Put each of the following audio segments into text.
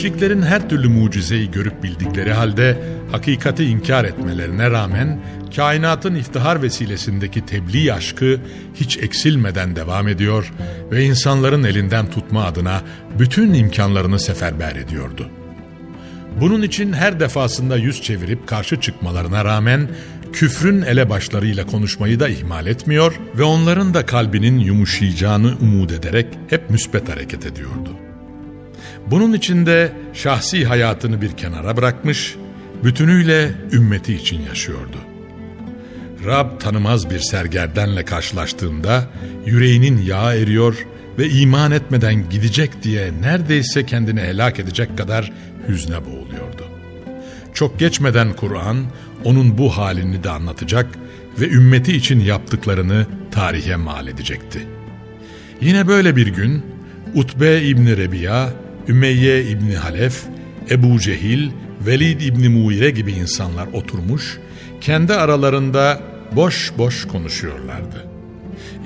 Müşriklerin her türlü mucizeyi görüp bildikleri halde hakikati inkar etmelerine rağmen kainatın iftihar vesilesindeki tebliğ aşkı hiç eksilmeden devam ediyor ve insanların elinden tutma adına bütün imkanlarını seferber ediyordu. Bunun için her defasında yüz çevirip karşı çıkmalarına rağmen küfrün elebaşlarıyla konuşmayı da ihmal etmiyor ve onların da kalbinin yumuşayacağını umut ederek hep müspet hareket ediyordu. Bunun içinde şahsi hayatını bir kenara bırakmış, bütünüyle ümmeti için yaşıyordu. Rab tanımaz bir sergerdenle karşılaştığında yüreğinin yağı eriyor ve iman etmeden gidecek diye neredeyse kendini helak edecek kadar hüzne boğuluyordu. Çok geçmeden Kur'an onun bu halini de anlatacak ve ümmeti için yaptıklarını tarihe mal edecekti. Yine böyle bir gün Utbe İbni Rebiya Ümeyye İbni Halef, Ebu Cehil, Velid İbni Muire gibi insanlar oturmuş, kendi aralarında boş boş konuşuyorlardı.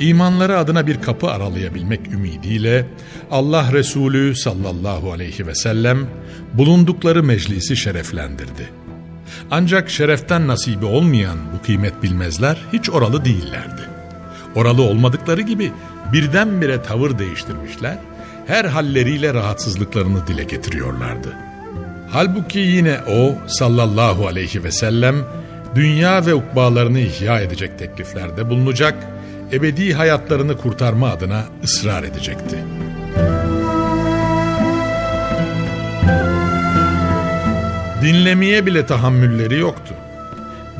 İmanları adına bir kapı aralayabilmek ümidiyle Allah Resulü sallallahu aleyhi ve sellem bulundukları meclisi şereflendirdi. Ancak şereften nasibi olmayan bu kıymet bilmezler hiç oralı değillerdi. Oralı olmadıkları gibi birdenbire tavır değiştirmişler her halleriyle rahatsızlıklarını dile getiriyorlardı. Halbuki yine o sallallahu aleyhi ve sellem dünya ve ukbalarını ihya edecek tekliflerde bulunacak, ebedi hayatlarını kurtarma adına ısrar edecekti. Dinlemeye bile tahammülleri yoktu.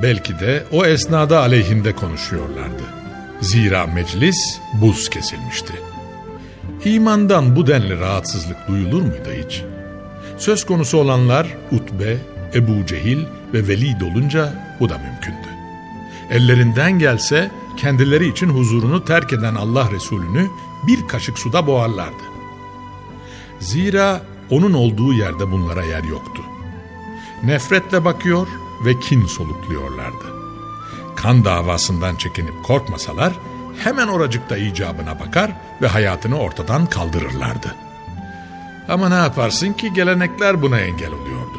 Belki de o esnada aleyhinde konuşuyorlardı. Zira meclis buz kesilmişti. İmandan bu denli rahatsızlık duyulur muydu hiç? Söz konusu olanlar Utbe, Ebu Cehil ve Velid olunca bu da mümkündü. Ellerinden gelse kendileri için huzurunu terk eden Allah Resulü'nü bir kaşık suda boğarlardı. Zira onun olduğu yerde bunlara yer yoktu. Nefretle bakıyor ve kin solukluyorlardı. Kan davasından çekinip korkmasalar hemen oracıkta icabına bakar ve hayatını ortadan kaldırırlardı. Ama ne yaparsın ki gelenekler buna engel oluyordu.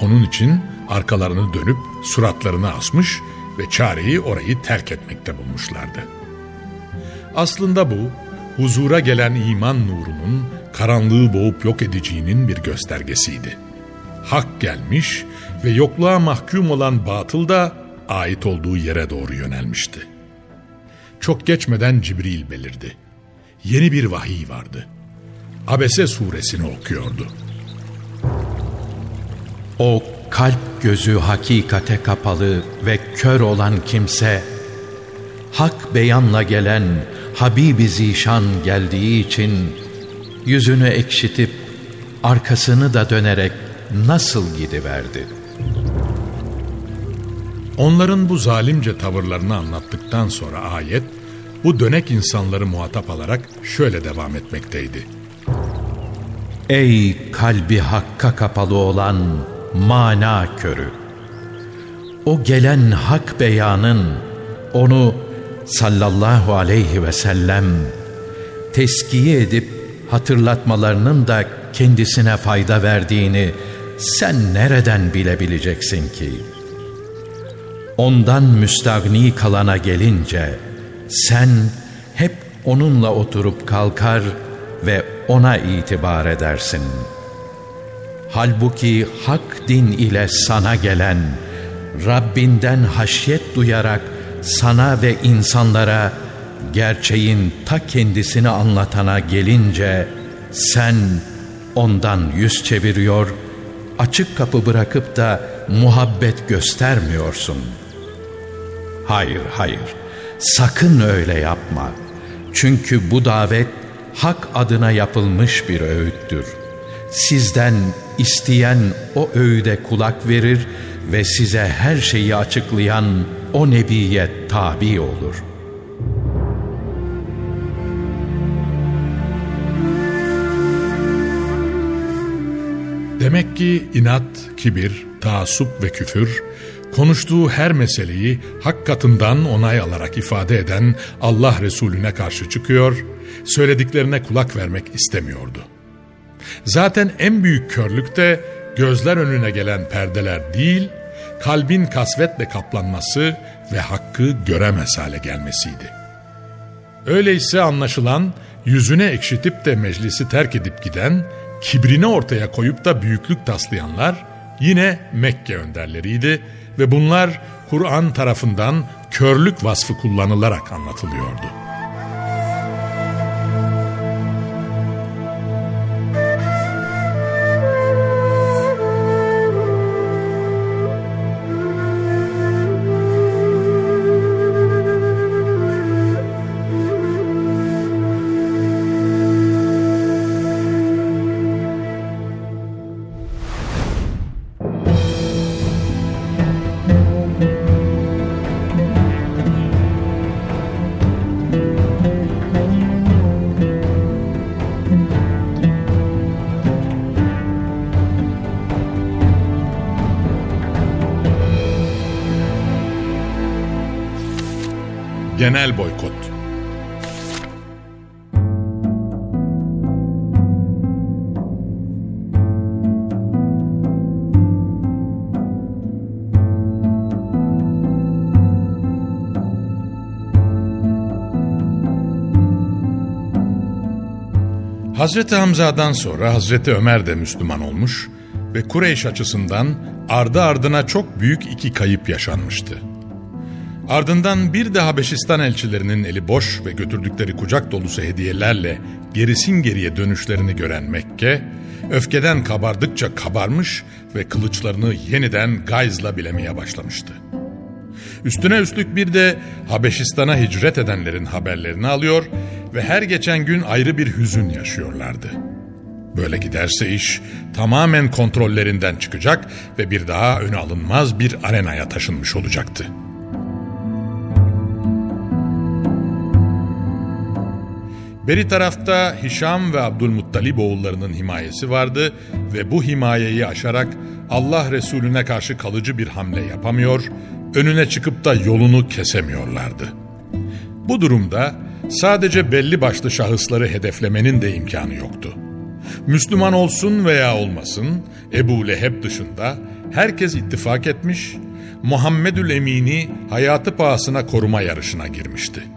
Onun için arkalarını dönüp suratlarını asmış ve çareyi orayı terk etmekte bulmuşlardı. Aslında bu huzura gelen iman nurunun karanlığı boğup yok edeceğinin bir göstergesiydi. Hak gelmiş ve yokluğa mahkum olan batıl da ait olduğu yere doğru yönelmişti. Çok geçmeden Cibril belirdi. Yeni bir vahiy vardı. Abese suresini okuyordu. O kalp gözü hakikate kapalı ve kör olan kimse, hak beyanla gelen Habibi Zişan geldiği için yüzünü ekşitip arkasını da dönerek nasıl gidiverdi? Onların bu zalimce tavırlarını anlattıktan sonra ayet, bu dönek insanları muhatap alarak şöyle devam etmekteydi. Ey kalbi hakka kapalı olan mana körü! O gelen hak beyanın onu sallallahu aleyhi ve sellem teskiye edip hatırlatmalarının da kendisine fayda verdiğini sen nereden bilebileceksin ki? Ondan müstagni kalana gelince sen hep onunla oturup kalkar ve ona itibar edersin. Halbuki hak din ile sana gelen, Rabbinden haşyet duyarak sana ve insanlara gerçeğin ta kendisini anlatana gelince sen ondan yüz çeviriyor, açık kapı bırakıp da muhabbet göstermiyorsun. Hayır, hayır, sakın öyle yapma. Çünkü bu davet hak adına yapılmış bir öğüttür. Sizden isteyen o öğüde kulak verir ve size her şeyi açıklayan o nebiye tabi olur.'' Demek ki inat, kibir, taassup ve küfür, konuştuğu her meseleyi hak katından onay alarak ifade eden Allah Resulüne karşı çıkıyor, söylediklerine kulak vermek istemiyordu. Zaten en büyük körlük de gözler önüne gelen perdeler değil, kalbin kasvetle kaplanması ve hakkı göremez hale gelmesiydi. Öyleyse anlaşılan yüzüne ekşitip de meclisi terk edip giden kibrini ortaya koyup da büyüklük taslayanlar yine Mekke önderleriydi ve bunlar Kur'an tarafından körlük vasfı kullanılarak anlatılıyordu. Genel boykot Hazreti Hamza'dan sonra Hazreti Ömer de Müslüman olmuş ve Kureyş açısından ardı ardına çok büyük iki kayıp yaşanmıştı. Ardından bir de Habeşistan elçilerinin eli boş ve götürdükleri kucak dolusu hediyelerle gerisin geriye dönüşlerini gören Mekke, öfkeden kabardıkça kabarmış ve kılıçlarını yeniden gayzla bilemeye başlamıştı. Üstüne üstlük bir de Habeşistan'a hicret edenlerin haberlerini alıyor ve her geçen gün ayrı bir hüzün yaşıyorlardı. Böyle giderse iş tamamen kontrollerinden çıkacak ve bir daha öne alınmaz bir arenaya taşınmış olacaktı.'' Beri tarafta Hişam ve Abdülmuttalib oğullarının himayesi vardı ve bu himayeyi aşarak Allah Resulüne karşı kalıcı bir hamle yapamıyor, önüne çıkıp da yolunu kesemiyorlardı. Bu durumda sadece belli başlı şahısları hedeflemenin de imkanı yoktu. Müslüman olsun veya olmasın Ebu Leheb dışında herkes ittifak etmiş, Muhammedül Emin'i hayatı pahasına koruma yarışına girmişti.''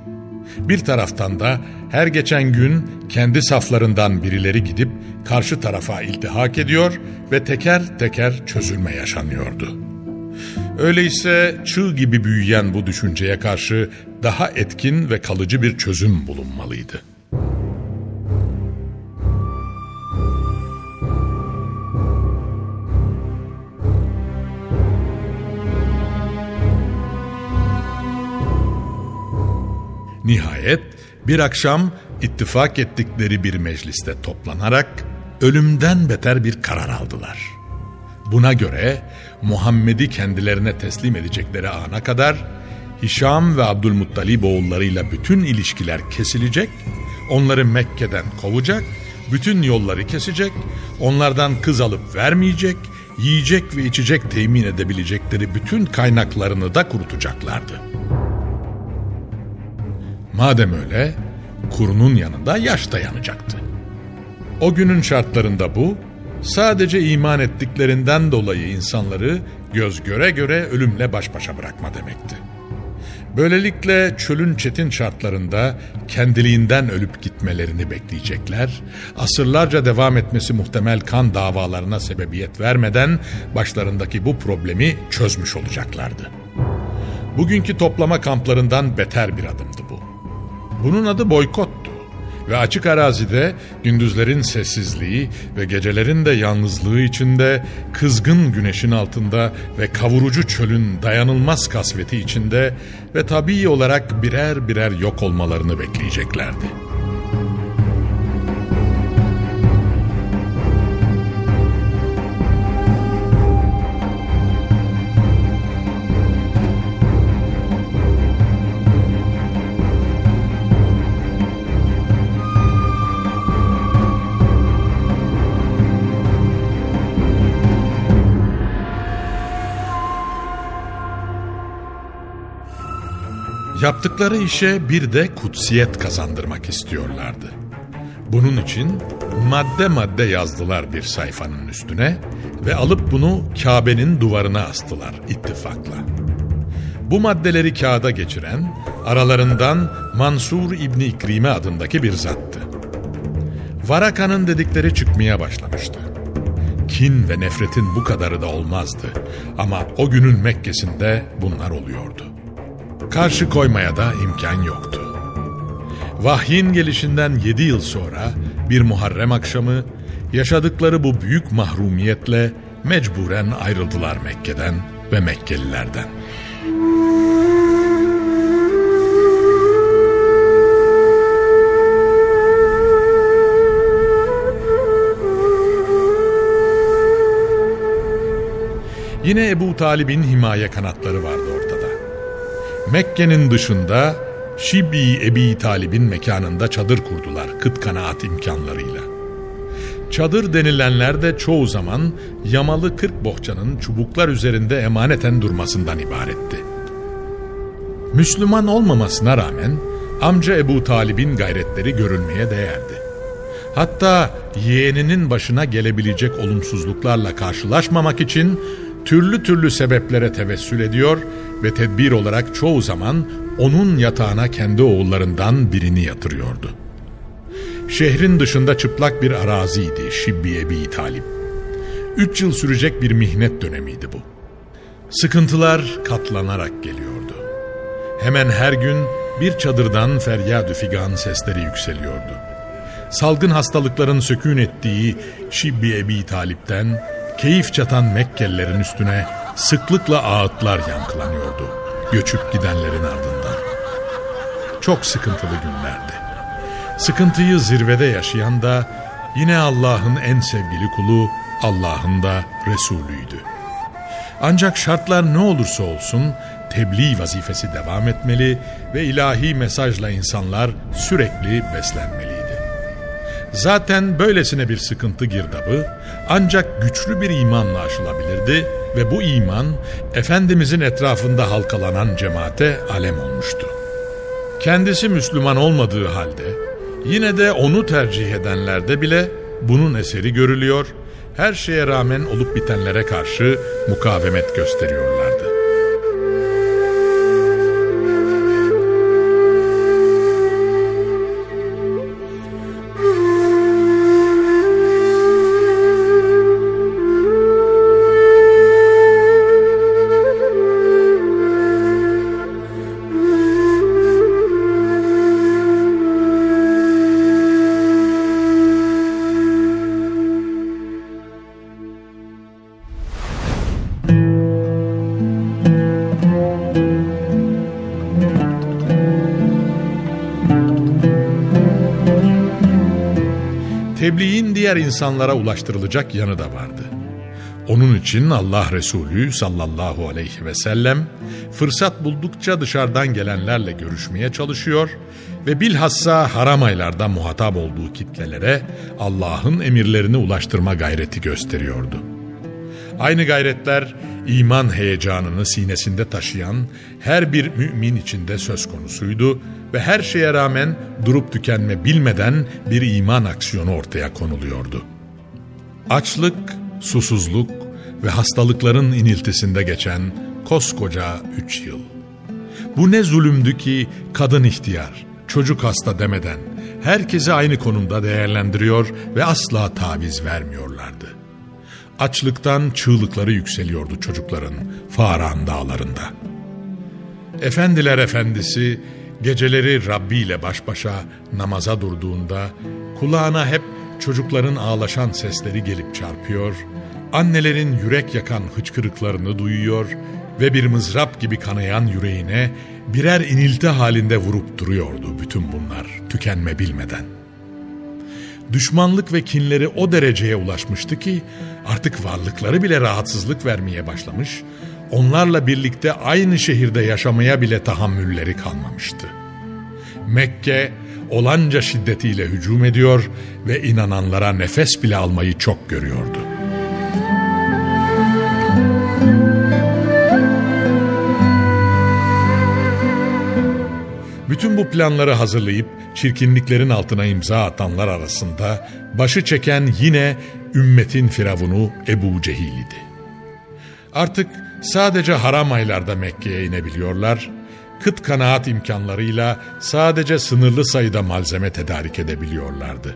Bir taraftan da her geçen gün kendi saflarından birileri gidip karşı tarafa iltihak ediyor ve teker teker çözülme yaşanıyordu. Öyleyse çığ gibi büyüyen bu düşünceye karşı daha etkin ve kalıcı bir çözüm bulunmalıydı. Nihayet bir akşam ittifak ettikleri bir mecliste toplanarak ölümden beter bir karar aldılar. Buna göre Muhammed'i kendilerine teslim edecekleri ana kadar Hişam ve Abdülmuttalib oğullarıyla bütün ilişkiler kesilecek, onları Mekke'den kovacak, Bütün yolları kesecek, onlardan kız alıp vermeyecek, yiyecek ve içecek temin edebilecekleri bütün kaynaklarını da kurutacaklardı. Madem öyle, kurunun yanında yaş dayanacaktı. O günün şartlarında bu, sadece iman ettiklerinden dolayı insanları göz göre göre ölümle baş başa bırakma demekti. Böylelikle çölün çetin şartlarında kendiliğinden ölüp gitmelerini bekleyecekler, asırlarca devam etmesi muhtemel kan davalarına sebebiyet vermeden başlarındaki bu problemi çözmüş olacaklardı. Bugünkü toplama kamplarından beter bir adımdı. Bunun adı boykottu ve açık arazide gündüzlerin sessizliği ve gecelerin de yalnızlığı içinde kızgın güneşin altında ve kavurucu çölün dayanılmaz kasveti içinde ve tabii olarak birer birer yok olmalarını bekleyeceklerdi. Yaptıkları işe bir de kutsiyet kazandırmak istiyorlardı. Bunun için madde madde yazdılar bir sayfanın üstüne ve alıp bunu Kabe'nin duvarına astılar ittifakla. Bu maddeleri kağıda geçiren aralarından Mansur İbni İkrime adındaki bir zattı. Varaka'nın dedikleri çıkmaya başlamıştı. Kin ve nefretin bu kadarı da olmazdı ama o günün Mekke'sinde bunlar oluyordu. Karşı koymaya da imkan yoktu. Vahyin gelişinden yedi yıl sonra bir Muharrem akşamı yaşadıkları bu büyük mahrumiyetle mecburen ayrıldılar Mekke'den ve Mekkelilerden. Yine Ebu Talib'in himaye kanatları vardı. Mekke'nin dışında Şibi Ebi Talib'in mekanında çadır kurdular kıt kanaat imkanlarıyla. Çadır denilenler de çoğu zaman yamalı kırk bohçanın çubuklar üzerinde emaneten durmasından ibaretti. Müslüman olmamasına rağmen amca Ebu Talib'in gayretleri görülmeye değerdi. Hatta yeğeninin başına gelebilecek olumsuzluklarla karşılaşmamak için türlü türlü sebeplere tevessül ediyor ve tedbir olarak çoğu zaman onun yatağına kendi oğullarından birini yatırıyordu. Şehrin dışında çıplak bir araziydi Şibbi Ebi Talip. Üç yıl sürecek bir mihnet dönemiydi bu. Sıkıntılar katlanarak geliyordu. Hemen her gün bir çadırdan feryadü figan sesleri yükseliyordu. Salgın hastalıkların sökün ettiği Şibbi Ebi Talip'ten keyif çatan Mekkelilerin üstüne sıklıkla ağıtlar yankılanıyordu göçüp gidenlerin ardından. Çok sıkıntılı günlerdi. Sıkıntıyı zirvede yaşayan da yine Allah'ın en sevgili kulu Allah'ın da Resulüydü. Ancak şartlar ne olursa olsun tebliğ vazifesi devam etmeli ve ilahi mesajla insanlar sürekli beslenmeliydi. Zaten böylesine bir sıkıntı girdabı ancak güçlü bir imanla aşılabilirdi ve bu iman Efendimizin etrafında halkalanan cemaate alem olmuştu. Kendisi Müslüman olmadığı halde yine de onu tercih edenlerde bile bunun eseri görülüyor, her şeye rağmen olup bitenlere karşı mukavemet gösteriyorlardı. Diğer insanlara ulaştırılacak yanı da vardı. Onun için Allah Resulü sallallahu aleyhi ve sellem fırsat buldukça dışarıdan gelenlerle görüşmeye çalışıyor ve bilhassa haram aylarda muhatap olduğu kitlelere Allah'ın emirlerini ulaştırma gayreti gösteriyordu. Aynı gayretler iman heyecanını sinesinde taşıyan her bir mümin içinde söz konusuydu ve her şeye rağmen durup tükenme bilmeden bir iman aksiyonu ortaya konuluyordu. Açlık, susuzluk ve hastalıkların iniltisinde geçen koskoca üç yıl. Bu ne zulümdü ki kadın ihtiyar, çocuk hasta demeden herkesi aynı konumda değerlendiriyor ve asla taviz vermiyorlardı. Açlıktan çığlıkları yükseliyordu çocukların Faran dağlarında. Efendiler efendisi geceleri Rabbi ile baş başa namaza durduğunda kulağına hep çocukların ağlaşan sesleri gelip çarpıyor, annelerin yürek yakan hıçkırıklarını duyuyor ve bir mızrap gibi kanayan yüreğine birer inilti halinde vurup duruyordu bütün bunlar tükenme bilmeden. Düşmanlık ve kinleri o dereceye ulaşmıştı ki artık varlıkları bile rahatsızlık vermeye başlamış, onlarla birlikte aynı şehirde yaşamaya bile tahammülleri kalmamıştı. Mekke olanca şiddetiyle hücum ediyor ve inananlara nefes bile almayı çok görüyordu. Bütün bu planları hazırlayıp çirkinliklerin altına imza atanlar arasında başı çeken yine ümmetin firavunu Ebu Cehil idi. Artık sadece haram aylarda Mekke'ye inebiliyorlar, kıt kanaat imkanlarıyla sadece sınırlı sayıda malzeme tedarik edebiliyorlardı.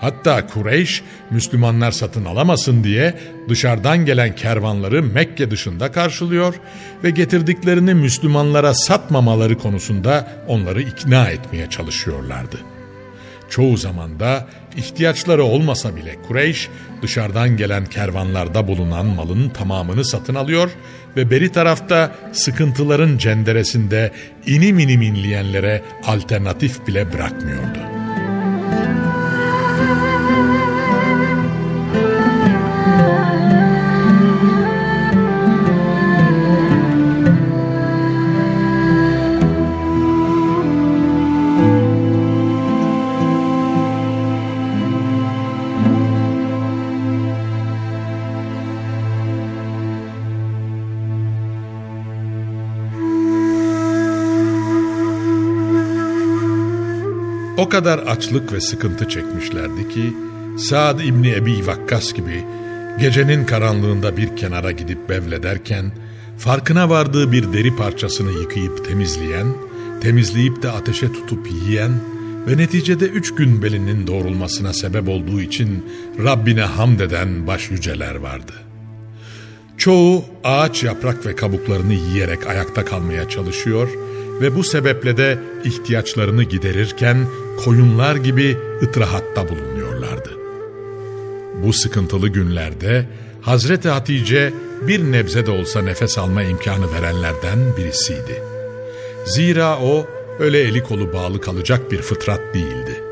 Hatta Kureyş Müslümanlar satın alamasın diye dışarıdan gelen kervanları Mekke dışında karşılıyor ve getirdiklerini Müslümanlara satmamaları konusunda onları ikna etmeye çalışıyorlardı. Çoğu zaman da ihtiyaçları olmasa bile Kureyş dışarıdan gelen kervanlarda bulunan malın tamamını satın alıyor ve beri tarafta sıkıntıların cenderesinde inim inim inleyenlere alternatif bile bırakmıyordu. O kadar açlık ve sıkıntı çekmişlerdi ki Saad İbni Ebi Vakkas gibi gecenin karanlığında bir kenara gidip bevlederken farkına vardığı bir deri parçasını yıkayıp temizleyen, temizleyip de ateşe tutup yiyen ve neticede üç gün belinin doğrulmasına sebep olduğu için Rabbine hamd eden baş yüceler vardı. Çoğu ağaç yaprak ve kabuklarını yiyerek ayakta kalmaya çalışıyor ve bu sebeple de ihtiyaçlarını giderirken koyunlar gibi ıtrahatta bulunuyorlardı. Bu sıkıntılı günlerde Hazreti Hatice bir nebze de olsa nefes alma imkanı verenlerden birisiydi. Zira o öyle eli kolu bağlı kalacak bir fıtrat değildi.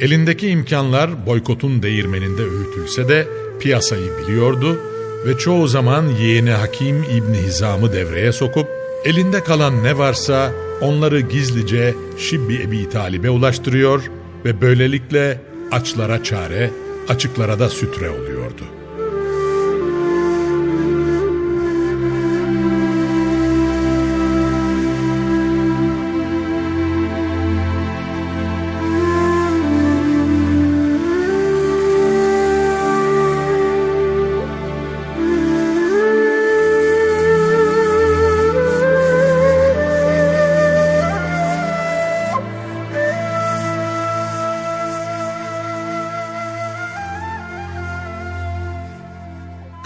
Elindeki imkanlar boykotun değirmeninde öğütülse de piyasayı biliyordu ve çoğu zaman yeğeni Hakim İbni Hizam'ı devreye sokup elinde kalan ne varsa onları gizlice Şibbi Ebi Talib'e ulaştırıyor ve böylelikle açlara çare, açıklara da sütre oluyordu.